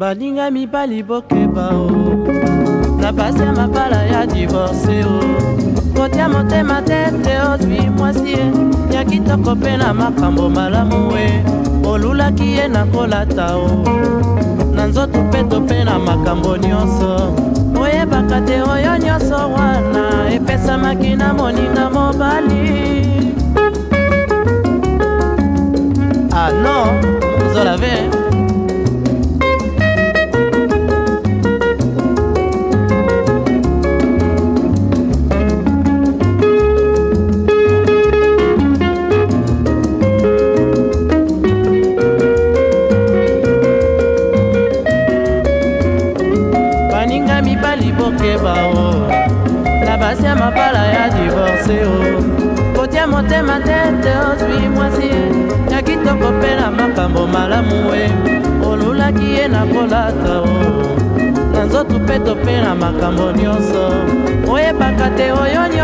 baninga mibali bokeba o na base mabala ya divorce o kotia motema te te ozwi mwasi ye ya kitoko mpe na makambo malamu e olulaki ye na kolata o na nzoto peto mpe na makambo nyonso oyebaka te oyo nyonso wana epesamaki na moninga mobali ano ah, mobali bokeba o na basi ya mapala ya divorce o oh. kotia motema te te ozwi mwasi ya kitoko mpe na makambo malamu e olulaki ye na kolata o oh. na nzoto mpe tope na makambo nyonso oyebaka te oyo nyonso